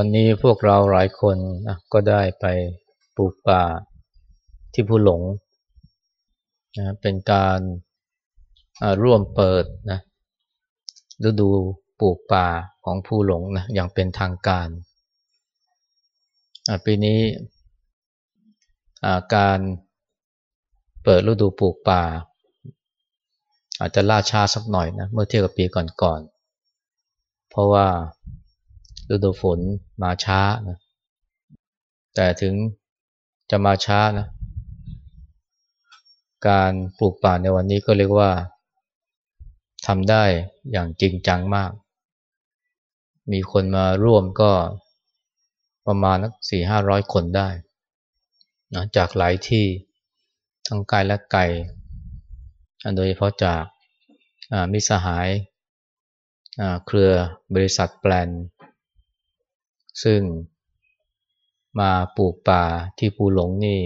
วันนี้พวกเราหลายคนนะก็ได้ไปปลูกป่าที่ผู้หลงนะเป็นการร่วมเปิดนะฤดูปลูกป่าของผู้หลงนะอย่างเป็นทางการปีนี้การเปิดฤดูปลูกป่า อาจจะล่าช้าสักหน่อยนะเมื่อเทียบกับปีก่อนๆเพราะว่า ฤดูฝนมาช้านะแต่ถึงจะมาช้านะการปลูกป่าในวันนี้ก็เรียกว่าทำได้อย่างจริงจังมาก มีคนมาร่วมก็ประมาณนักสี่ห้าร้อยคนได้นะจากหลายที่ทั้งไกลและไกลโดยเฉพาะจากมิสหายเครือบริษัทแปลน ซึ่งมาปลูกป่าที่ภูหลงนี่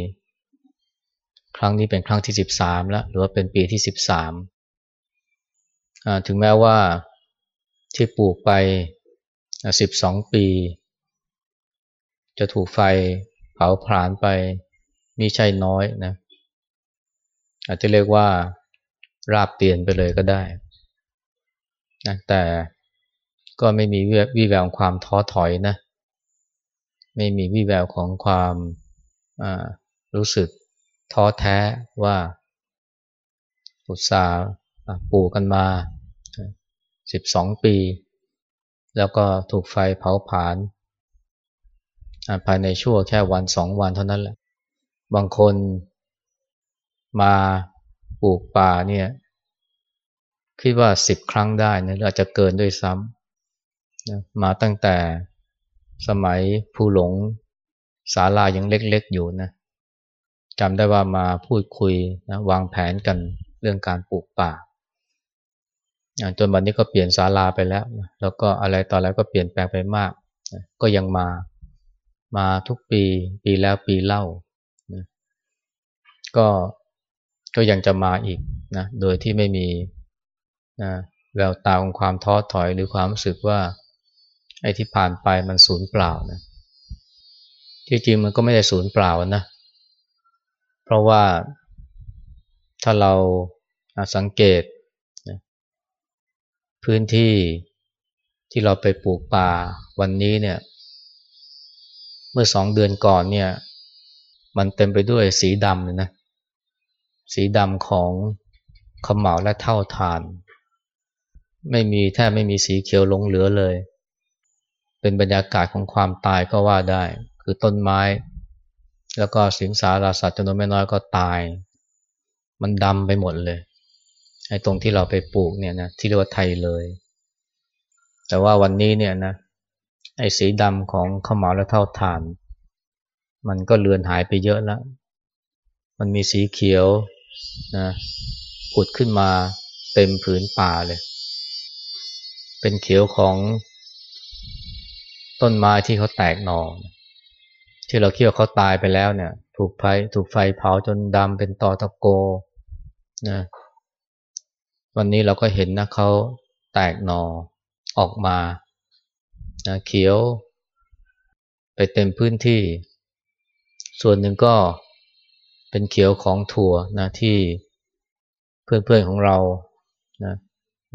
ครั้งนี้เป็นครั้งที่ 13 แล้ว หรือว่าเป็นปีที่ 13 ถึงแม้ว่าที่ปลูกไป 12 ปี จะถูกไฟเผาผลาญไปมีใช่น้อยนะ อาจจะเรียกว่าราบเปลี่ยนไปเลยก็ได้นะแต่ก็ไม่มีวิแววความท้อถอยนะ ไม่มีวิแววของความรู้สึกท้อแท้ว่าอุตสาห์ปลูกกันมา 12 ปี แล้วก็ถูกไฟเผาผลาญภายในชั่วแค่วันสองวันเท่านั้นแหละ บางคนมาปลูกป่าเนี่ยคิดว่าสิบครั้งได้นะหรืออาจจะเกินด้วยซ้ำมาตั้งแต่ สมัยผู้หลงศาลายังเล็กๆอยู่นะจำได้ว่ามาพูดคุยนะวางแผนกันเรื่องการปลูกป่าจนวันนี้ก็เปลี่ยนศาลาไปแล้วแล้วก็อะไรต่อแล้วก็เปลี่ยนแปลงไปมาก ก็ยังมามาทุกปีปีแล้วปีเล่านะก็ก็ยังจะมาอีกนะโดยที่ไม่มีนะแววตาของความท้อถอยหรือความรู้สึกว่า ไอ้ที่ผ่านไปมันสูญเปล่านะที่จริงมันก็ไม่ได้สูญเปล่านะ เพราะว่าถ้าเราสังเกตนะพื้นที่ที่เราไปปลูกป่าวันนี้เนี่ย เมื่อสองเดือนก่อนเนี่ย มันเต็มไปด้วยสีดำเลยนะ สีดำของขมเหลาและเท่าทาน ไม่มีแทบไม่มีสีเขียวหลงเหลือเลย เป็นบรรยากาศของความตายก็ว่าได้ คือต้นไม้ แล้วก็สิงสาราสัตว์จำนวนไม่น้อยก็ตาย มันดำไปหมดเลยไอ้ตรงที่เราไปปลูกเนี่ยนะที่เรียกว่าไทยเลย แต่ว่าวันนี้เนี่ยนะไอ้สีดำของข้าวหมาและเท่าฐาน มันก็เลือนหายไปเยอะแล้ว มันมีสีเขียวนะผุดขึ้นมาเต็มผืนป่าเลย เป็นเขียวของ ต้นไม้ที่เขาแตกหน่อที่เราเคิดว่าเขาตายไปแล้วเนี่ย ถูกไฟถูกไฟเผาจนดำเป็นตอตะโกนะวันนี้เราก็เห็นนะเขาแตกหน่อออกมานะเขียว ไปเต็มพื้นที่ ส่วนหนึ่งก็เป็นเขียวของถั่วนะที่เพื่อนๆของเรานะ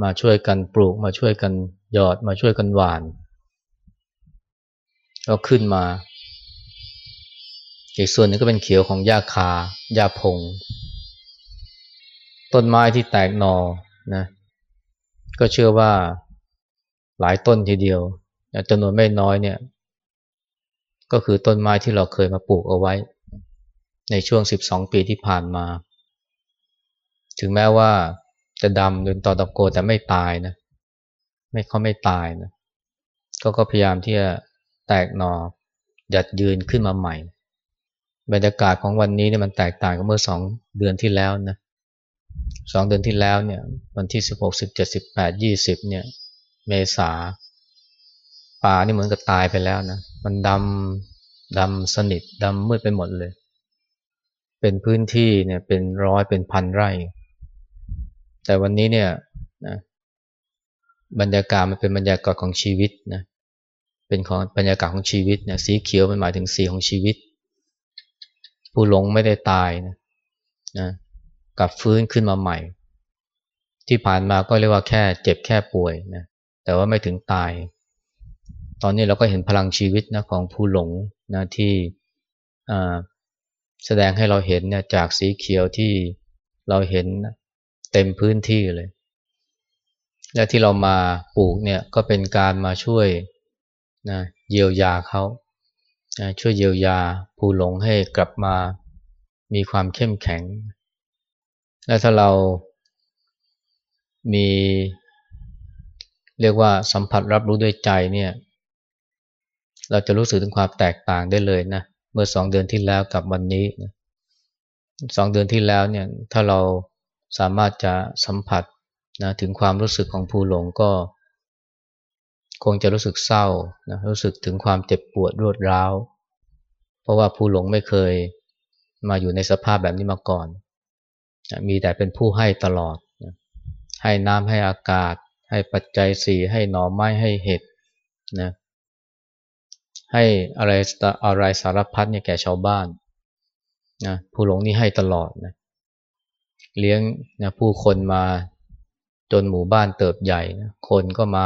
มาช่วยกันปลูกมาช่วยกันหยอดมาช่วยกันหวาน ก็ขึ้นมา อีกส่วนนึงก็เป็นเขียวของหญ้าคาหญ้าพง ต้นไม้ที่แตกหนอนะ ก็เชื่อว่าหลายต้นทีเดียวจำนวนไม่น้อยเนี่ย ก็คือต้นไม้ที่เราเคยมาปลูกเอาไว้ ในช่วง 12 ปีที่ผ่านมา ถึงแม้ว่าจะดำจนตอตะโกแต่ไม่ตายนะ ไม่เขาไม่ตายนะก็ก็พยายามที่จะ แตกหนอหยัดยืนขึ้นมาใหม่ บรรยากาศของวันนี้เนี่ยมันแตกต่างกับเมื่อสองเดือนที่แล้วนะสองเดือนที่แล้วเนี่ยวันที่สิบหกสิบเจ็ดสิบแปดยี่สิบเนี่ยเมษาป่านี่เหมือนกับตายไปแล้วนะมันดำดำสนิทดำมืดไปหมดเลย เป็นพื้นที่เนี่ยเป็นร้อยเป็นพันไร่ แต่วันนี้เนี่ยนะบรรยากาศมันเป็นบรรยากาศของชีวิตนะ เป็นของบรรยากาศของชีวิตเนี่ยสีเขียวมันหมายถึงสีของชีวิต ผู้หลงไม่ได้ตายนะนะกลับฟื้นขึ้นมาใหม่ ที่ผ่านมาก็เรียกว่าแค่เจ็บแค่ป่วยนะแต่ว่าไม่ถึงตาย ตอนนี้เราก็เห็นพลังชีวิตนะของผู้หลงนะที่แสดงให้เราเห็นเนี่ยจากสีเขียวที่เราเห็นเต็มพื้นที่เลย และที่เรามาปลูกเนี่ยก็เป็นการมาช่วย นะเยียวยาเขานะช่วยเยียวยาผู้หลงให้กลับมามีความเข้มแข็ง และถ้าเรามีเรียกว่าสัมผัสรับรู้ด้วยใจเนี่ยเราจะรู้สึกถึงความแตกต่างได้เลยนะเมื่อสองเดือนที่แล้วกับวันนี้นะสองเดือนที่แล้วเนี่ยถ้าเราสามารถจะสัมผัสนะถึงความรู้สึกของผู้หลงก็ คงจะรู้สึกเศร้านะรู้สึกถึงความเจ็บปวดรวดร้าว เพราะว่าผู้หลงไม่เคยมาอยู่ในสภาพแบบนี้มาก่อน มีแต่เป็นผู้ให้ตลอด ให้น้ำให้อากาศ ให้ปัจจัยสี่ให้หน่อไม้ให้เห็ดนะให้อะไรอะไรสารพัดเนี่ยแก่ชาวบ้านนะผู้หลงนี่ให้ตลอดนะเลี้ยงนะผู้คนมาจนหมู่บ้านเติบใหญ่นะคนก็มา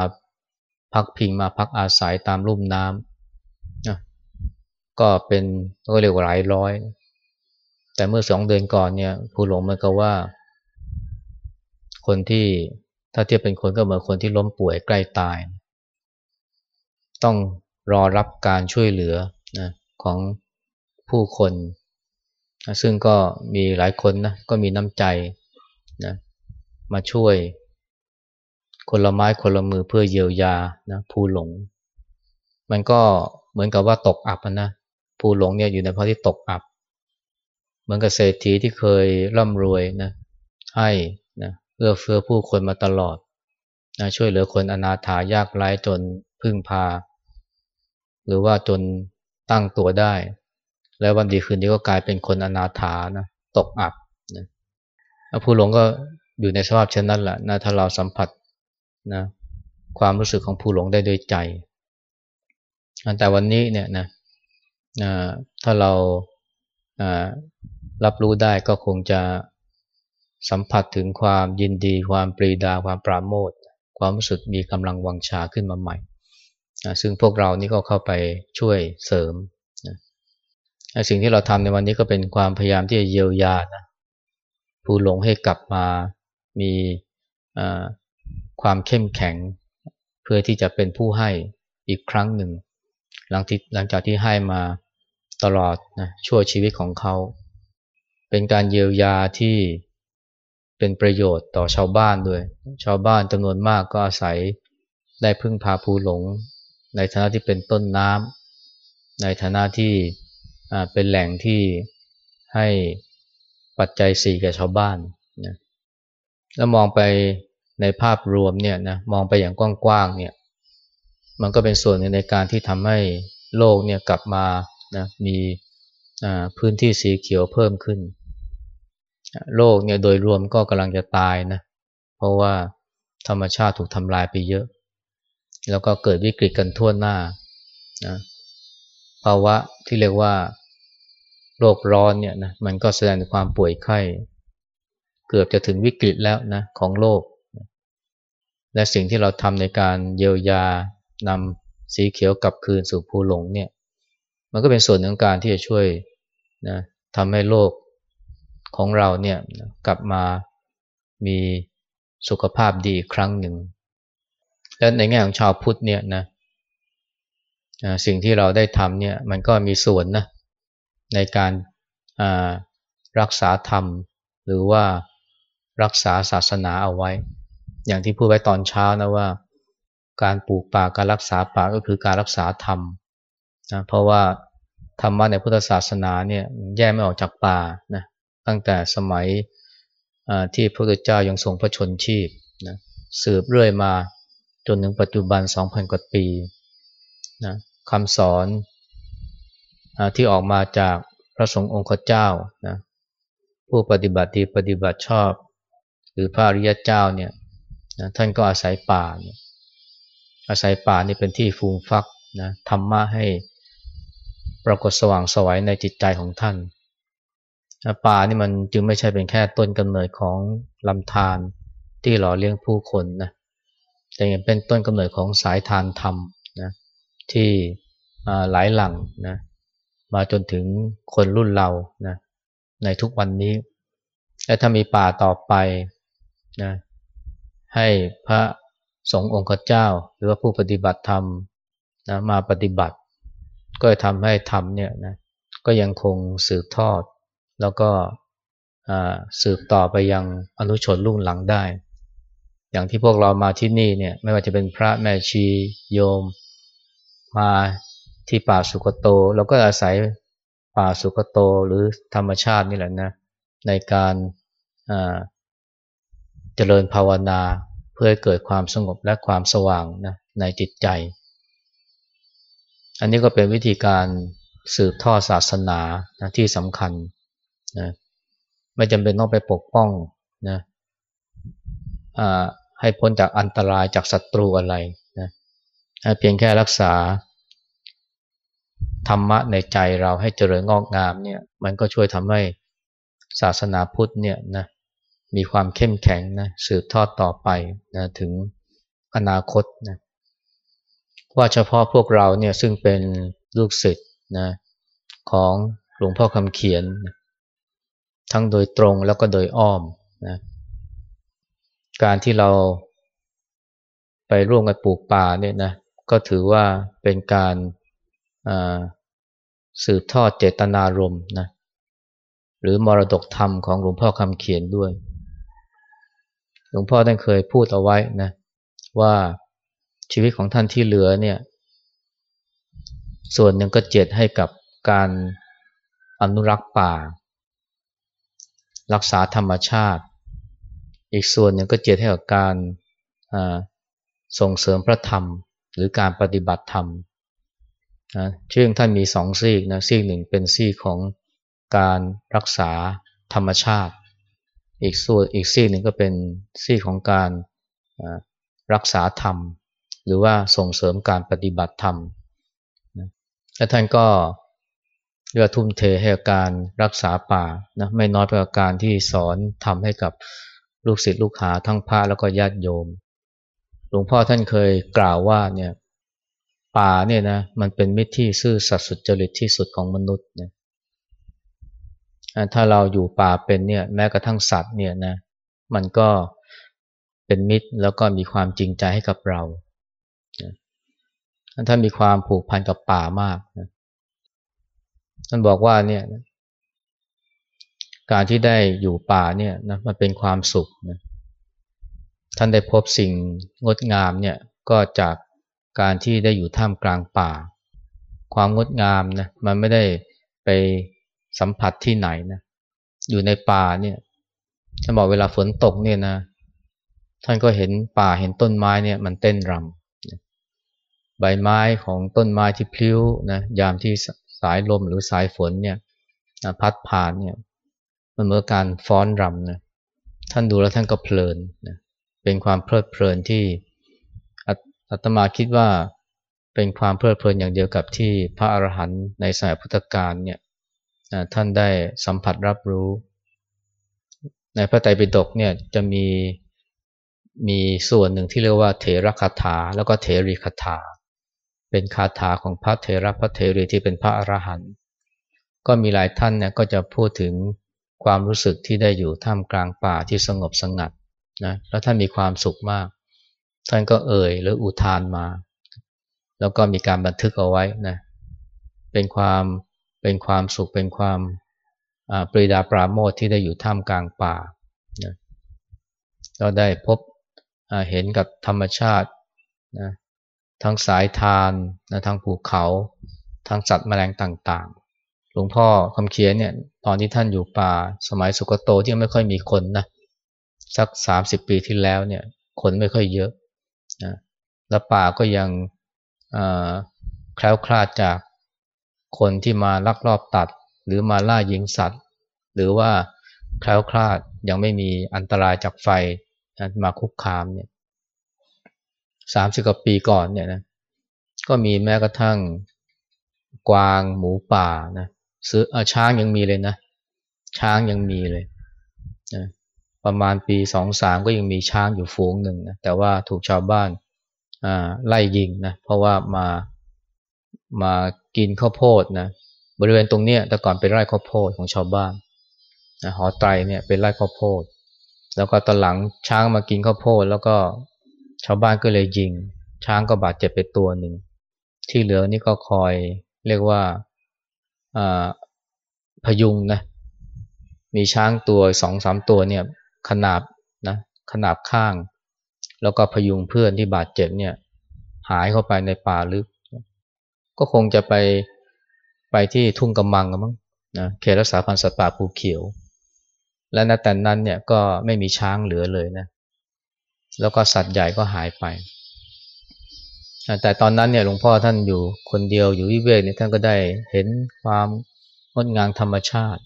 พักพิงมาพักอาศัยตามลุ่มน้ำนะก็เป็นก็เรียกว่าหลายร้อย แต่เมื่อสองเดือนก่อนเนี่ยผู้หลงมันก็ว่า คนที่ถ้าเทียบเป็นคนก็เหมือนคนที่ล้มป่วยใกล้ตาย ต้องรอรับการช่วยเหลือนะของผู้คนนะซึ่งก็มีหลายคนนะก็มีน้ำใจนะมาช่วย คนละไม้คนละมือเพื่อเยียวยานะผู้หลง มันก็เหมือนกับว่าตกอับนะผู้หลงเนี่ยอยู่ในภาวะที่ตกอับ เหมือนกับเศรษฐีที่เคยร่ำรวยนะให้นะเอื้อเฟื้อผู้คนมาตลอดนะช่วยเหลือคนอนาถายากไร้จนพึ่งพา หรือว่าจนตั้งตัวได้ แล้ววันดีคืนนี้ก็กลายเป็นคนอนาถานะตกอับนะผู้หลงก็อยู่ในสภาพเช่นนั้นแหละนะถ้าเราสัมผัส นะความรู้สึกของผู้หลงได้โดยใจ แต่วันนี้เนี่ยนะถ้าเรารับรู้ได้ก็คงจะสัมผัสถึงความยินดี ความปรีดา ความปราโมทความรู้สึกมีกำลังวังชาขึ้นมาใหม่ ซึ่งพวกเรานี่ก็เข้าไปช่วยเสริมสิ่งที่เราทำในวันนี้ก็เป็นความพยายามที่จะเยียวยานะผู้หลงให้กลับมามี ความเข้มแข็ง เพื่อที่จะเป็นผู้ให้อีกครั้งหนึ่ง หลังที่หลังจากที่ให้มาตลอดนะช่วยชีวิตของเขา เป็นการเยียวยาที่เป็นประโยชน์ต่อชาวบ้านด้วย ชาวบ้านจำนวนมากก็อาศัยได้พึ่งพาภูหลง ในฐานะที่เป็นต้นน้ำในฐานะที่เป็นแหล่งที่ให้ปัจจัยสี่แก่ชาวบ้านนะแล้วมองไป ในภาพรวมเนี่ยนะมองไปอย่างกว้างๆเนี่ยมันก็เป็นส่วนหนึ่งในการที่ทำให้โลกเนี่ยกลับมานะมีพื้นที่สีเขียวเพิ่มขึ้น โลกเนี่ยโดยรวมก็กำลังจะตายนะเพราะว่าธรรมชาติถูกทำลายไปเยอะ แล้วก็เกิดวิกฤตกันทั่วหน้านะภาวะที่เรียกว่าโรคร้อนเนี่ยนะมันก็แสดงถึงความป่วยไข้ เกือบจะถึงวิกฤตแล้วนะของโลก และสิ่งที่เราทำในการเยียวยานำสีเขียวกลับคืนสู่ภูหลงเนี่ยมันก็เป็นส่วนหนึ่งการที่จะช่วยนะทำให้โลกของเราเนี่ยกลับมามีสุขภาพดีอีกครั้งหนึ่ง และในแง่ของชาวพุทธเนี่ยนะสิ่งที่เราได้ทำเนี่ยมันก็มีส่วนนะในการรักษาธรรม หรือว่ารักษาศาสนาเอาไว้ อย่างที่พูดไว้ตอนเช้านะว่า การปลูกป่าการรักษาป่าก็คือการรักษาธรรมนะเพราะว่าธรรมะในพุทธศาสนาเนี่ยแยกไม่ออกจากป่านะตั้งแต่สมัยที่พระพุทธเจ้ายังทรงพระชนชีพนะสืบเรื่อยมาจนถึงปัจจุบัน 2,000 กว่าปีนะคำสอนที่ออกมาจากพระสงฆ์องค์เจ้านะผู้ปฏิบัติดีปฏิบัติชอบ หรือพระอริยเจ้าเนี่ย นะท่านก็อาศัยป่าเนี่ยอาศัยป่านี่เป็นที่ฟูงฟักนะธรรมะให้ปรากฏสว่างสวัยในจิตใจของท่านป่านี่มันจึงไม่ใช่เป็นแค่ต้นกำเนิดของลำธารที่หล่อเลี้ยงผู้คนนะแต่ยังเป็นต้นกำเนิดของสายทานธรรมนะที่หลายหลังนะมาจนถึงคนรุ่นเรานะในทุกวันนี้และถ้ามีป่าต่อไปนะ ให้พระสงฆ์องค์เจ้า หรือว่าผู้ปฏิบัติธรรมนะมาปฏิบัติ ก็จะทำให้ธรรมเนี่ยนะก็ยังคงสืบทอด แล้วก็สืบต่อไปยังอนุชนรุ่นหลังได้ อย่างที่พวกเรามาที่นี่เนี่ยไม่ว่าจะเป็นพระแม่ชีโยม มาที่ป่าสุกโตเราก็อาศัยป่าสุกโตหรือธรรมชาตินี่แหละนะในการ เจริญภาวนาเพื่อให้เกิดความสงบและความสว่างนะในจิตใจ อันนี้ก็เป็นวิธีการสืบทอดศาสนานะที่สำคัญนะไม่จำเป็นต้องไปปกป้องนะให้พ้นจากอันตรายจากศัตรูอะไรนะเพียงแค่รักษาธรรมะในใจเราให้เจริญงอกงามเนี่ยมันก็ช่วยทำให้ศาสนาพุทธเนี่ยนะ มีความเข้มแข็งนะสืบทอดต่อไปนะถึงอนาคตนะว่าเฉพาะพวกเราเนี่ยซึ่งเป็นลูกศิษย์นะของหลวงพ่อคำเขียนนะทั้งโดยตรงแล้วก็โดยอ้อมนะการที่เราไปร่วมกันปลูกป่าเนี่ยนะก็ถือว่าเป็นการสืบทอดเจตนารมณ์นะหรือมรดกธรรมของหลวงพ่อคำเขียนด้วย หลวงพ่อท่านเคยพูดเอาไว้นะว่าชีวิตของท่านที่เหลือเนี่ย ส่วนหนึ่งก็เจตให้กับการอนุรักษ์ป่า รักษาธรรมชาติ อีกส่วนหนึ่งก็เจตให้กับการส่งเสริมพระธรรม หรือการปฏิบัติธรรมนะชื่อท่านมีสองซีกนะซีกหนึ่งเป็นซีกของการรักษาธรรมชาติ อีกส่วนอีกซีกหนึ่งก็เป็นซีกของการรักษาธรรม หรือว่าส่งเสริมการปฏิบัติธรรมและท่านก็เลือทุ่มเทให้การรักษาป่านะไม่น้อยไปกว่าการที่สอนทำให้กับลูกศิษย์ลูกหาทั้งพระแล้วก็ญาติโยม หลวงพ่อท่านเคยกล่าวว่าเนี่ยป่าเนี่ยนะมันเป็นมิตรที่ซื่อสัตย์สุจริตที่สุดของมนุษย์นะ ถ้าเราอยู่ป่าเป็นเนี่ยแม้กระทั่งสัตว์เนี่ยนะมันก็เป็นมิตรแล้วก็มีความจริงใจให้กับเราถ้านมีความผูกพันกับป่ามากนะท่านบอกว่าเนี่ยการที่ได้อยู่ป่าเนี่ยนะมันเป็นความสุขนะท่านได้พบสิ่งงดงามเนี่ยก็จากการที่ได้อยู่ท่ามกลางป่า ความงดงามนะมันไม่ได้ไป สัมผัสที่ไหนนะอยู่ในป่าเนี่ยท่านบอกเวลาฝนตกเนี่ยนะท่านก็เห็นป่าเห็นต้นไม้เนี่ย มันเต้นรำใบไม้ของต้นไม้ที่พลิ้วนะยามที่สายลมหรือสายฝนเนี่ยพัดผ่านเนี่ย มันเหมือนการฟ้อนรำนะท่านดูแล้วท่านก็เพลินนะเป็นความเพลิดเพลินที่อาตมาคิดว่าเป็นความเพลิดเพลินอย่างเดียวกับที่พระอรหันต์ในสายพุทธกาลเนี่ย ท่านได้สัมผัสรับรู้ ในพระไตรปิฎกเนี่ยจะมีมีส่วนหนึ่งที่เรียกว่าเถรคาถาแล้วก็เถรีคาถา เป็นคาถาของพระเถระพระเถรีที่เป็นพระอรหันต์ก็มีหลายท่านเนี่ยก็จะพูดถึงความรู้สึกที่ได้อยู่ท่ามกลางป่าที่สงบสงัดนะแล้วท่านมีความสุขมาก ท่านก็เอ่ยหรืออุทานมา แล้วก็มีการบันทึกเอาไว้นะเป็นความ เป็นความสุขเป็นความปรีดาปราโมทที่ได้อยู่ท่ามกลางป่านะเราได้พบเห็นกับธรรมชาตินะทั้งสายทานนะทั้งภูเขา ทั้งสัตว์แมลงต่างๆ หลวงพ่อคำเขียนเนี่ยตอนที่ท่านอยู่ป่า สมัยสุกโตที่ไม่ค่อยมีคนนะสักสามสิบปีที่แล้วเนี่ยคนไม่ค่อยเยอะนะแล้วป่าก็ยังแคล้วคลาดจาก คนที่มาลักลอบตัด หรือมาล่ายิงสัตว์ หรือว่าแคล้วคลาดยังไม่มีอันตรายจากไฟมาคุกคามเนี่ยสามสิบกว่าปีก่อนเนี่ยนะก็มีแม้กระทั่งกวางหมูป่านะซื้ออช้างยังมีเลยนะ ช้างยังมีเลยนะประมาณปีสองสามก็ยังมีช้างอยู่ฝูงหนึ่งนะแต่ว่าถูกชาวบ้านไล่ยิงนะเพราะว่ามามา กินข้าวโพดนะบริเวณตรงเนี้ยแต่ก่อนเป็นไร่ข้าวโพดของชาวบ้านนะหอไตรเนี่ยเป็นไร่ข้าวโพด แล้วก็ตอนหลังช้างมากินข้าวโพด แล้วก็ชาวบ้านก็เลยยิง ช้างก็บาดเจ็บไปตัวหนึ่งที่เหลือนี่ก็คอยเรียกว่าพยุงนะมีช้างตัวสองสามตัวเนี่ยขนาบนะขนาบข้าง แล้วก็พยุงเพื่อนที่บาดเจ็บเนี่ยหายเข้าไปในป่าลึก ก็คงจะไปไปที่ทุ่งกำมังกันมั้งนะเขตรักษาพันธุ์สัตว์ป่าภูเขียว และในแต่นั้นเนี่ยก็ไม่มีช้างเหลือเลยนะแล้วก็สัตว์ใหญ่ก็หายไป แต่ตอนนั้นเนี่ยหลวงพ่อท่านอยู่คนเดียวอยู่วิเวกเนี่ยท่านก็ได้เห็นความงดงามธรรมชาติ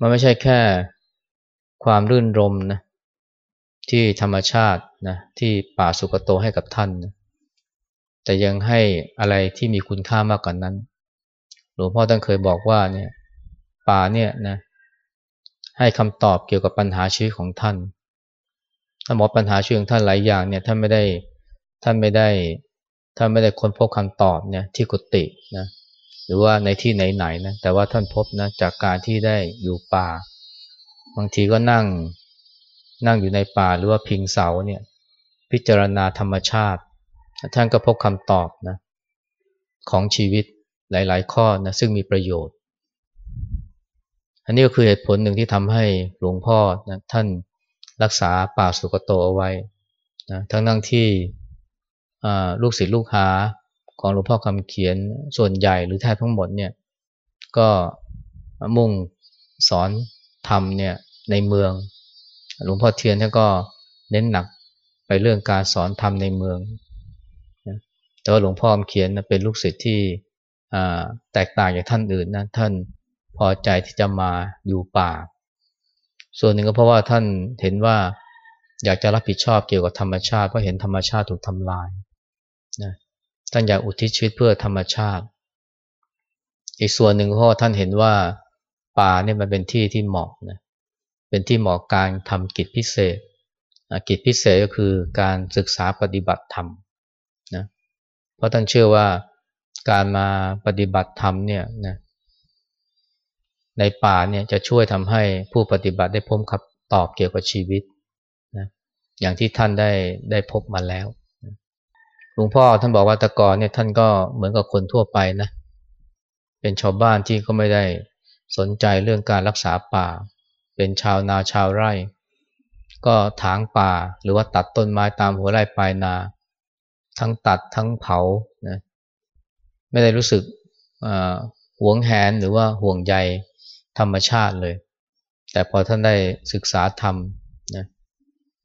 มันไม่ใช่แค่ความรื่นรมนะที่ธรรมชาตินะที่ป่าสุกโตให้กับท่านนะ แต่ยังให้อะไรที่มีคุณค่ามากกว่านนั้น หลวงพ่อท่านเคยบอกว่าเนี่ยป่าเนี่ยนะให้คำตอบเกี่ยวกับปัญหาชีวิตของท่านท่านบอกปัญหาชีวิตของท่านหลายอย่างเนี่ยท่านไม่ได้ท่านไม่ได้ท่านไม่ได้ค้นพบคำตอบเนี่ยที่กุฏินะหรือว่าในที่ไหนๆนะแต่ว่าท่านพบนะจากการที่ได้อยู่ป่า บางทีก็นั่งนั่งอยู่ในป่าหรือว่าพิงเสาเนี่ยพิจารณาธรรมชาติ ท่านก็พบคำตอบนะของชีวิตหลาย ๆ ข้อนะซึ่งมีประโยชน์ อันนี้ก็คือเหตุผลหนึ่งที่ทำให้หลวงพ่อนะท่านรักษาป่าสุกโตเอาไว้นะทั้งนั่งที่ลูกศิษย์ลูกหาของหลวงพ่อคำเขียนส่วนใหญ่หรือแทบทั้งหมดเนี่ยก็มุ่งสอนธรรมเนี่ยในเมือง หลวงพ่อเทียนท่านก็เน้นหนักไปเรื่องการสอนธรรมในเมือง แต่ว่าหลวงพ่อเขียนเป็นลูกศิษย์ที่แตกต่างจากท่านอื่นนะท่านพอใจที่จะมาอยู่ป่า ส่วนหนึ่งก็เพราะว่าท่านเห็นว่าอยากจะรับผิดชอบเกี่ยวกับธรรมชาติเพราะเห็นธรรมชาติถูกทำลายนะท่านอยากอุทิศชีวิตเพื่อธรรมชาติ อีกส่วนหนึ่งเพราะท่านเห็นว่าป่าเนี่ยมันเป็นที่ที่เหมาะนะเป็นที่เหมาะการทำกิจพิเศษกิจพิเศษก็คือการศึกษาปฏิบัติธรรมนะ เพราะท่านเชื่อว่าการมาปฏิบัติธรรมเนี่ยนะในป่าเนี่ยจะช่วยทำให้ผู้ปฏิบัติได้พบคำตอบเกี่ยวกับชีวิตนะอย่างที่ท่านได้ได้พบมาแล้วหลวงพ่อท่านบอกว่าตะกอนเนี่ยท่านก็เหมือนกับคนทั่วไปนะเป็นชาวบ้านที่ก็ไม่ได้สนใจเรื่องการรักษาป่า เป็นชาวนาชาวไร่ ก็ถางป่าหรือว่าตัดต้นไม้ตามหัวไร่ปลายนา ทั้งตัดทั้งเผานะไม่ได้รู้สึกหวงแหนหรือว่าห่วงใยธรรมชาติเลย แต่พอท่านได้ศึกษาธรรมนะ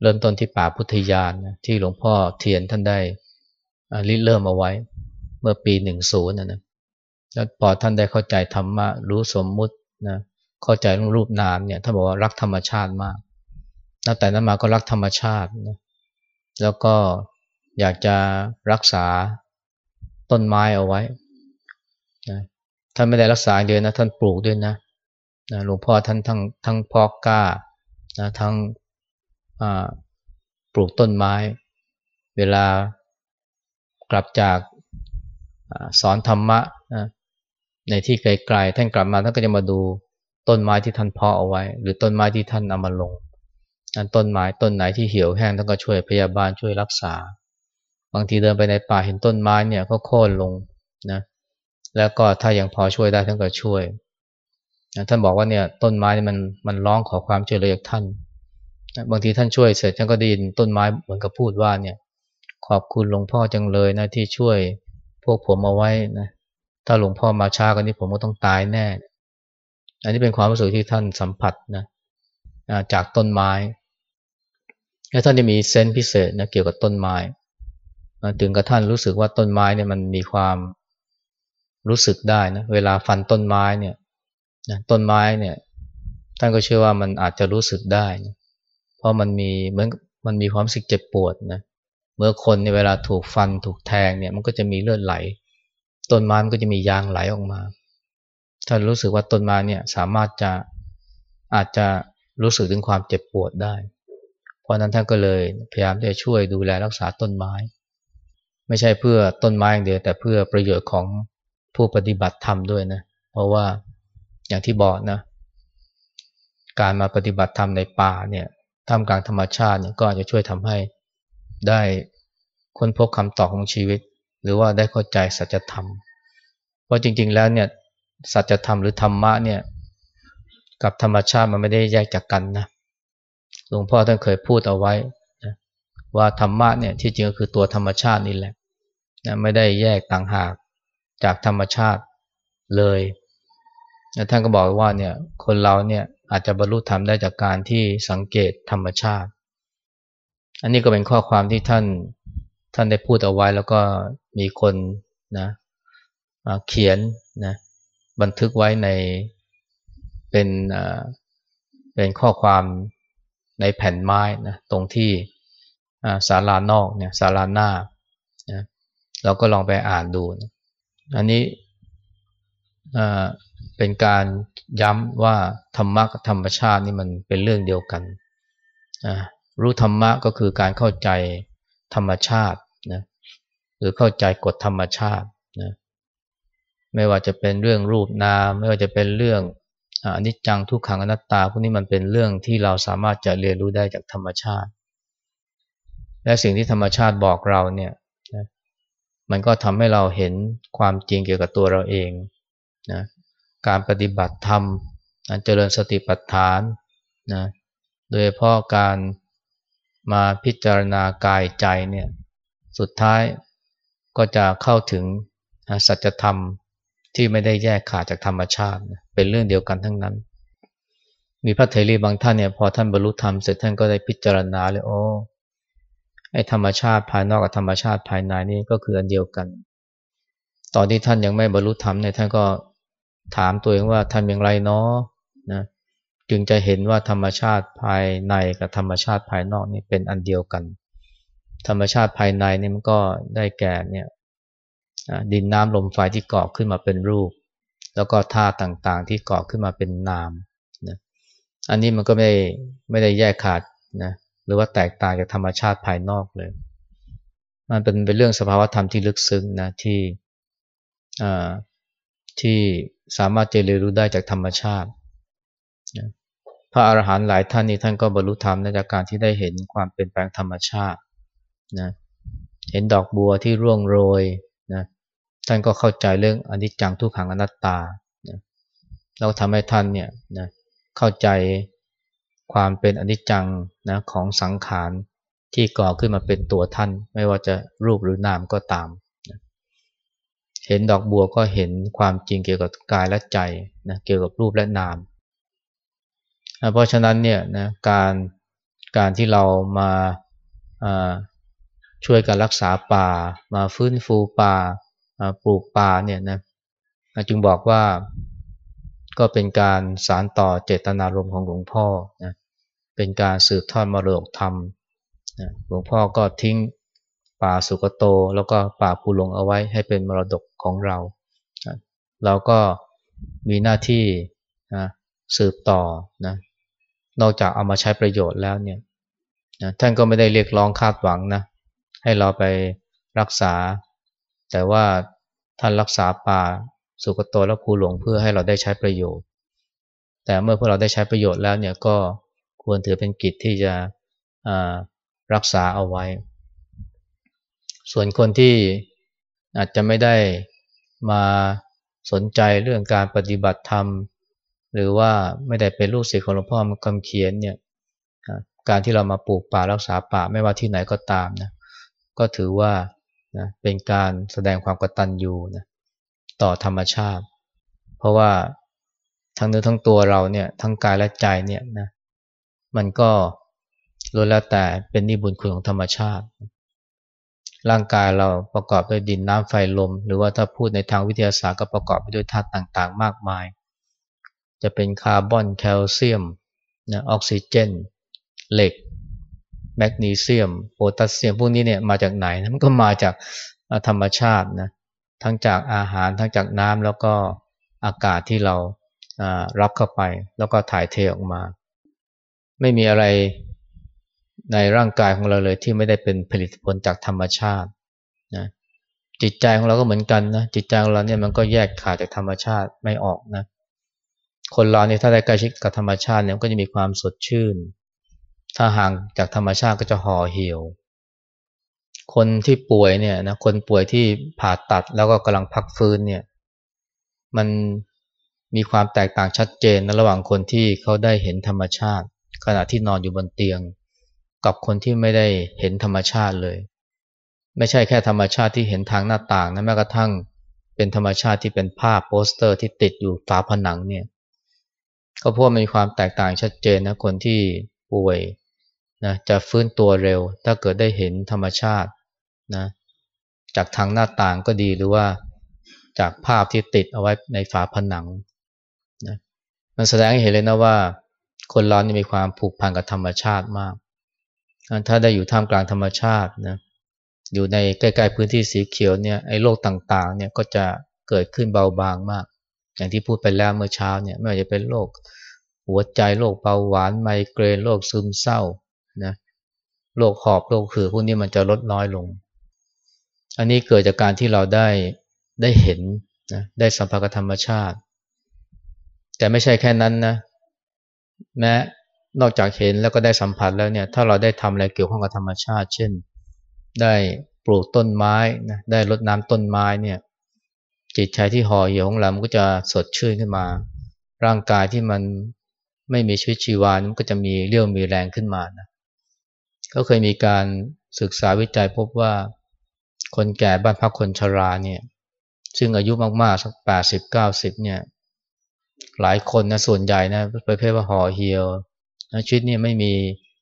เริ่มต้นที่ป่าพุทธยานนะที่หลวงพ่อเทียนท่านได้ริเริ่มเอาไว้ เมื่อปีหนึ่งศูนย์นะนะแล้วพอท่านได้เข้าใจธรรมะรู้สมมุตินะเข้าใจเรื่องรูปนามเนี่ยท่านบอกว่ารักธรรมชาติมากตั้งแต่นั้นมาก็รักธรรมชาตินะแล้วก็ อยากจะรักษาต้นไม้เอาไว้นะท่านไม่ได้รักษาเดียวนะ ท่านปลูกด้วยนะนะหลวงพ่อท่านทั้งทั้งพอกกล้านะทั้งปลูกต้นไม้ เวลากลับจากสอนธรรมะนะในที่ไกลๆท่านกลับมาท่านก็จะมาดูต้นไม้ที่ท่านเพาะเอาไว้ หรือต้นไม้ที่ท่านเอามาลงต้นไม้ต้นไหนที่เหี่ยวแห้งท่านก็ช่วยพยาบาลช่วยรักษา บางทีเดินไปในป่าเห็นต้นไม้เนี่ยก็โค่นลงนะแล้วก็ถ้ายังพอช่วยได้ท่านก็ช่วย ท่านบอกว่าเนี่ยต้นไม้มันมันร้องขอความช่วยเหลือจากท่านบางทีท่านช่วยเสร็จท่านก็ได้ยินต้นไม้เหมือนกับพูดว่าเนี่ยขอบคุณหลวงพ่อจังเลยนะที่ช่วยพวกผมเอาไว้นะถ้าหลวงพ่อมาช้ากันนี้ผมก็ต้องตายแน่ อันนี้เป็นความรู้สึกที่ท่านสัมผัสนะจากต้นไม้และท่านจะมีเซนส์พิเศษนะเกี่ยวกับต้นไม้ ถึงกระท่านรู้สึกว่าต้นไม้เนี่ยมันมีความรู้สึกได้นะเวลาฟันต้นไม้เนี่ยต้นไม้เนี่ยท่านก็เชื่อว่ามันอาจจะรู้สึกได้นะเพราะมันมีเหมือนมันมีความสึกเจ็บปวดนะเมื่อคนในเวลาถูกฟันถูกแทงเนี่ยมันก็จะมีเลือดไหล ต้นไม้มันก็จะมียางไหลออกมาท่านรู้สึกว่าต้นไม้เนี่ยสามารถจะอาจจะรู้สึกถึงความเจ็บปวดได้ เพราะนั้นท่านก็เลยพยายามที่จะช่วยดูแลรักษาต้นไม้ ไม่ใช่เพื่อต้นไม้อย่างเดียว แต่เพื่อประโยชน์ของผู้ปฏิบัติธรรมด้วยนะ เพราะว่าอย่างที่บอกนะ การมาปฏิบัติธรรมในป่าเนี่ยท่ามกลางธรรมชาติเนี่ยก็อาจจะช่วยทำให้ได้ค้นพบคำตอบของชีวิต หรือว่าได้เข้าใจสัจธรรม เพราะจริงๆแล้วเนี่ยสัจธรรมหรือธรรมะเนี่ยกับธรรมชาติมันไม่ได้แยกจากกันนะหลวงพ่อท่านเคยพูดเอาไว้ ว่าธรรมะเนี่ยที่จริงก็คือตัวธรรมชาตินี่แหละนะไม่ได้แยกต่างหากจากธรรมชาติเลยนะท่านก็บอกว่าเนี่ยคนเราเนี่ยอาจจะบรรลุธรรมได้จากการที่สังเกตธรรมชาติ อันนี้ก็เป็นข้อความที่ท่านท่านได้พูดเอาไว้แล้วก็มีคนนะเขียนนะบันทึกไว้ในเป็นเป็นข้อความในแผ่นไม้นะตรงที่ ศาลานอกเนี่ยศาลาหน้านะเราก็ลองไปอ่านดูนะอันนี้เป็นการย้ำว่าธรรมะกับธรรมชาตินี่มันเป็นเรื่องเดียวกัน รู้ธรรมะก็คือการเข้าใจธรรมชาตินะหรือเข้าใจกฎธรรมชาตินะไม่ว่าจะเป็นเรื่องรูปนาม ไม่ว่าจะเป็นเรื่องอนิจจังทุกขังอนัตตา พวกนี้มันเป็นเรื่องที่เราสามารถจะเรียนรู้ได้จากธรรมชาติ และสิ่งที่ธรรมชาติบอกเราเนี่ยมันก็ทำให้เราเห็นความจริงเกี่ยวกับตัวเราเองนะการปฏิบัติธรรมเจริญสติปัฏฐานนะโดยเพราะการมาพิจารณากายใจเนี่ยสุดท้ายก็จะเข้าถึงสัจธรรมที่ไม่ได้แยกขาดจากธรรมชาติ เป็นเรื่องเดียวกันทั้งนั้น มีพระเถรีบางท่านเนี่ยพอท่านบรรลุธรรมเสร็จท่านก็ได้พิจารณาเลยโอ้ ไอ้ธรรมชาติภายนอกกับธรรมชาติภายในนี่ก็คืออันเดียวกัน ตอนที่ท่านยังไม่บรรลุธรรมเนี่ยท่านก็ถามตัวเองว่าทำอย่างไรเนาะนะจึงจะเห็นว่าธรรมชาติภายในกับธรรมชาติภายนอกนี่เป็นอันเดียวกัน ธรรมชาติภายในนี่มันก็ได้แก่เนี่ยดินน้ำลมไฟที่เกาะขึ้นมาเป็นรูป แล้วก็ธาตุต่างๆที่เกาะขึ้นมาเป็นนามนะอันนี้มันก็ไม่ไม่ได้แยกขาดนะ หรือว่าแตกต่างจากธรรมชาติภายนอกเลย มันเป็นเป็นเรื่องสภาวธรรมที่ลึกซึ้งนะที่ที่สามารถจะเรียนรู้ได้จากธรรมชาติ พระอาหารหันต์หลายท่านนี้ท่านก็บรรลุธรรมจากการที่ได้เห็นความเปลี่ยนแปลงธรรมชาตินะเห็นดอกบัวที่ร่วงโรยนะท่านก็เข้าใจเรื่องอนิจจังทุกขังอนัตตานะแล้วทำให้ท่านเนี่ยนะเข้าใจ ความเป็นอนิจจังนะของสังขารที่ก่อขึ้นมาเป็นตัวท่าน ไม่ว่าจะรูปหรือนามก็ตามนะเห็นดอกบัวก็เห็นความจริงเกี่ยวกับกายและใจนะเกี่ยวกับรูปและนาม เพราะฉะนั้นเนี่ยนะการการที่เรามาช่วยกันรักษาป่า มาฟื้นฟูป่าปลูกป่าเนี่ยนะจึงบอกว่า ก็เป็นการสารต่อเจตนารมณ์ของหลวงพ่อนะเป็นการสืบทอดมรดกธรรมนะหลวงพ่อก็ทิ้งป่าสุกโต แล้วก็ป่าภูหลงเอาไว้ให้เป็นมรดกของเรานะเราก็มีหน้าที่นะสืบต่อนะนอกจากเอามาใช้ประโยชน์แล้วเนี่ยนะท่านก็ไม่ได้เรียกร้องคาดหวังนะให้เราไปรักษา แต่ว่าท่านรักษาป่า สุกโตและภูหลวงเพื่อให้เราได้ใช้ประโยชน์ แต่เมื่อพวกเราได้ใช้ประโยชน์แล้วเนี่ยก็ควรถือเป็นกิจที่จะรักษาเอาไว้ ส่วนคนที่อาจจะไม่ได้มาสนใจเรื่องการปฏิบัติธรรม หรือว่าไม่ได้เป็นลูกศิษย์ของหลวงพ่อมาคำเขียนเนี่ยการที่เรามาปลูกป่ารักษาป่าไม่ว่าที่ไหนก็ตามนะก็ถือว่านะเป็นการแสดงความกตัญญูนะ ต่อธรรมชาติ เพราะว่าทั้งเนื้อทั้งตัวเราเนี่ยทั้งกายและใจเนี่ยนะมันก็ล้วนแล้วแต่เป็นนิบุญคุณของธรรมชาติ ร่างกายเราประกอบด้วยดินน้ำไฟลม หรือว่าถ้าพูดในทางวิทยาศาสตร์ก็ประกอบไปด้วยธาตุต่างๆ มากมาย จะเป็นคาร์บอนแคลเซียมนะออกซิเจน เหล็ก แมกนีเซียมโพแทสเซียมพวกนี้เนี่ยมาจากไหน มันก็มาจากธรรมชาตินะ ทั้งจากอาหารทั้งจากน้ำแล้วก็อากาศที่เรารับเข้าไป แล้วก็ถ่ายเทออกมา ไม่มีอะไรในร่างกายของเราเลยที่ไม่ได้เป็นผลิตผลจากธรรมชาตินะจิตใจของเราก็เหมือนกันนะจิตใจของเราเนี่ยมันก็แยกขาดจากธรรมชาติไม่ออกนะคนเราเนี่ยถ้าได้ใกล้ชิดกับธรรมชาติเนี่ยก็จะมีความสดชื่น ถ้าห่างจากธรรมชาติก็จะห่อเหี่ยว คนที่ป่วยเนี่ยนะคนป่วยที่ผ่าตัดแล้วก็กำลังพักฟื้นเนี่ยมันมีความแตกต่างชัดเจนนะระหว่างคนที่เขาได้เห็นธรรมชาติ ขณะที่นอนอยู่บนเตียง กับคนที่ไม่ได้เห็นธรรมชาติเลย ไม่ใช่แค่ธรรมชาติที่เห็นทางหน้าต่างนะแม้กระทั่งเป็นธรรมชาติที่เป็นภาพโปสเตอร์ที่ติดอยู่ฝาผนังเนี่ยก็เพราะมีความแตกต่างชัดเจนนะคนที่ป่วยนะจะฟื้นตัวเร็ว ถ้าเกิดได้เห็นธรรมชาติ นะจากทางหน้าต่างก็ดีหรือว่าจากภาพที่ติดเอาไว้ในฝาผนังนะมันแสดงให้เห็นเลยนะว่าคนเรานี่มีความผูกพันกับธรรมชาติมาก ถ้าได้อยู่ท่ามกลางธรรมชาตินะอยู่ในใกล้ๆพื้นที่สีเขียวเนี่ยไอ้โรคต่างๆเนี่ยก็จะเกิดขึ้นเบาบางมาก อย่างที่พูดไปแล้วเมื่อเช้าเนี่ยไม่ว่าจะเป็นโรคหัวใจโรคเบาหวานไมเกรนโรคซึมเศร้านะโรคหอบโรคขือพวกนี้มันจะลดน้อยลง อันนี้เกิดจากการที่เราได้ได้เห็นนะได้สัมผัสกับธรรมชาติ แต่ไม่ใช่แค่นั้นนะแม้นอกจากเห็นแล้วก็ได้สัมผัสแล้วเนี่ย ถ้าเราได้ทำอะไรเกี่ยวข้องกับธรรมชาติ เช่น ได้ปลูกต้นไม้นะได้รดน้ำต้นไม้เนี่ย จิตใจที่ห่อเหี่ยวของเรามันก็จะสดชื่นขึ้นมา ร่างกายที่มันไม่มีชีวิตชีวามันก็จะมีเรี่ยวมีแรงขึ้นมานะก็เคยมีการศึกษาวิจัยพบว่า คนแก่บ้านพักคนชราเนี่ย ซึ่งอายุมากๆสักแปดสิบเก้าสิบเนี่ย หลายคนนะส่วนใหญ่นะประเภทว่าห่อเหี่ยวชีวิตนี่ไม่มี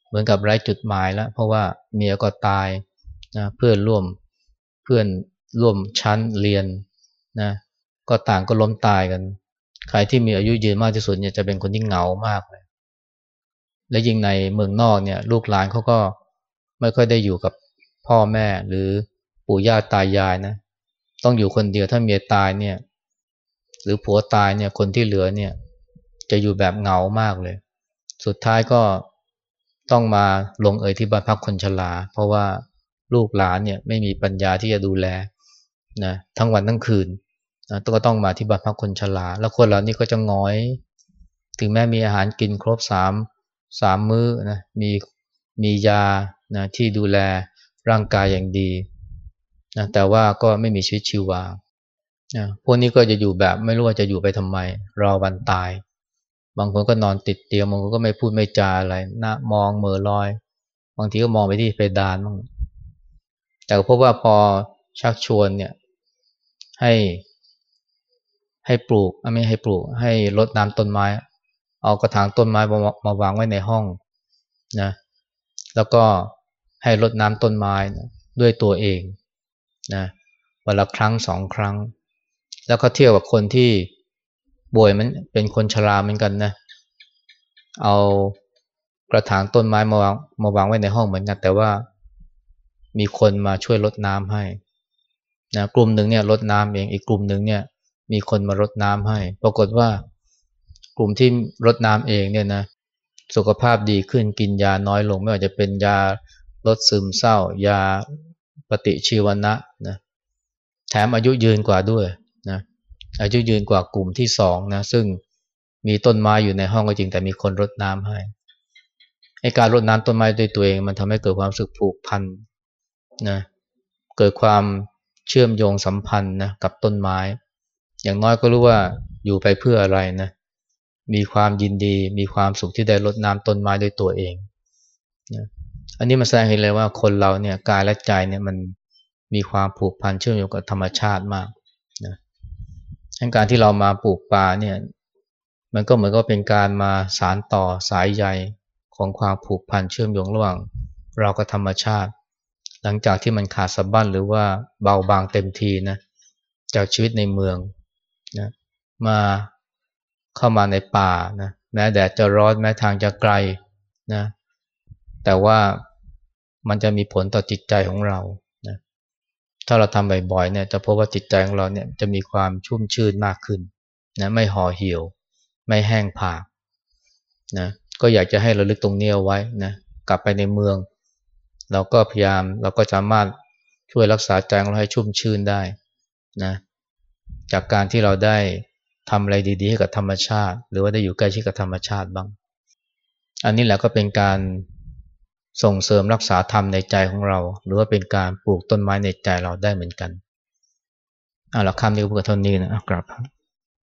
เหมือนกับไร้จุดหมายแล้ว เพราะว่าเมียก็ตายนะเพื่อนร่วมเพื่อนร่วมชั้นเรียนนะก็ต่างก็ล้มตายกัน ใครที่มีอายุยืนมากที่สุดเนี่ยจะเป็นคนที่เหงามากเลย และยิ่งในเมืองนอกเนี่ย ลูกหลานเขาก็ไม่ค่อยได้อยู่กับพ่อแม่หรือ ปู่ย่าตายายนะ ต้องอยู่คนเดียวถ้าเมียตายเนี่ย หรือผัวตายเนี่ยคนที่เหลือเนี่ย จะอยู่แบบเหงามากเลย สุดท้ายก็ต้องมาลงเอยที่บ้านพักคนชรา เพราะว่าลูกหลานเนี่ยไม่มีปัญญาที่จะดูแลนะทั้งวันทั้งคืนนะก็ต้องมาที่บ้านพักคนชรา แล้วคนเหล่านี้ก็จะง้อย ถึงแม้มีอาหารกินครบสามสามมื้อนะมีมียานะที่ดูแลร่างกายอย่างดี นะแต่ว่าก็ไม่มีชีวิตชีวานะพวกนี้ก็จะอยู่แบบไม่รู้ว่าจะอยู่ไปทำไม รอวันตาย บางคนก็นอนติดเตียงบางคนก็ไม่พูดไม่จาอะไรหน้ามองเมือลอย บางทีก็มองไปที่เพดานบ้างแต่พบว่าพอชักชวนเนี่ยให้ให้ปลูกไม่ให้ปลูก ให้รดน้ำต้นไม้ เอากระถางต้นไม้มาวางไว้ในห้องนะแล้วก็ให้รดน้ำต้นไม้นะด้วยตัวเอง นะวันละครั้งสองครั้ง แล้วก็เที่ยวกับคนที่ป่วยมันเป็นคนชราเหมือนกันนะเอากระถางต้นไม้มาวางมาวางไว้ในห้องเหมือนกัน แต่ว่ามีคนมาช่วยรดน้ำให้นะกลุ่มหนึ่งเนี่ยรดน้ำเองอีกกลุ่มหนึ่งเนี่ย มีคนมารดน้ำให้ ปรากฏว่ากลุ่มที่รดน้ำเองเนี่ยนะสุขภาพดีขึ้นกินยาน้อยลง ไม่ว่าจะเป็นยาลดซึมเศร้า ยา ปฏิชีวนะนะแถมอายุยืนกว่าด้วยนะอายุยืนกว่ากลุ่มที่สองนะซึ่งมีต้นไม้อยู่ในห้องก็จริงแต่มีคนรดน้ำให้ไอการรดน้ำต้นไม้ด้วยตัวเอง มันทำให้เกิดความสึกผูกพันนะเกิดความเชื่อมโยงสัมพันธ์นะกับต้นไม้ อย่างน้อยก็รู้ว่าอยู่ไปเพื่ออะไรนะมีความยินดี มีความสุขที่ได้รดน้ำต้นไม้ด้วยตัวเองนะ อันนี้มาแสดงเห็นเลยว่าคนเราเนี่ยกายและใจเนี่ยมันมีความผูกพันเชื่อมโยงกับธรรมชาติมากนะการที่เรามาปลูกป่าเนี่ยมันก็เหมือนก็เป็นการมาสารต่อสายใยของความผูกพันเชื่อมโยงระหว่างเรากับธรรมชาติ หลังจากที่มันขาดสะบั้นหรือว่าเบาบางเต็มทีนะจากชีวิตในเมืองนะมาเข้ามาในป่านะแม้แดดจะร้อนแม้ทางจะไกลนะแต่ว่า มันจะมีผลต่อจิตใจของเรานะถ้าเราทำบ่อยๆเนี่ยจะพบว่าจิตใจของเราเนี่ยจะมีความชุ่มชื่นมากขึ้นนะไม่ห่อเหี่ยว ไม่แห้งผากนะก็อยากจะให้เราลึกตรงนี้เอาไว้นะกลับไปในเมือง เราก็พยายามเราก็สามารถช่วยรักษาใจของเราให้ชุ่มชื่นได้นะจากการที่เราได้ทำอะไรดีๆให้กับธรรมชาติ หรือว่าได้อยู่ใกล้ชิดกับธรรมชาติบ้าง อันนี้แหละก็เป็นการ ส่งเสริมรักษาธรรมในใจของเรา หรือว่าเป็นการปลูกต้นไม้ในใจเราได้เหมือนกันอะหลักคำนี้ก็เพื่อเท่านี้นะกลับครับ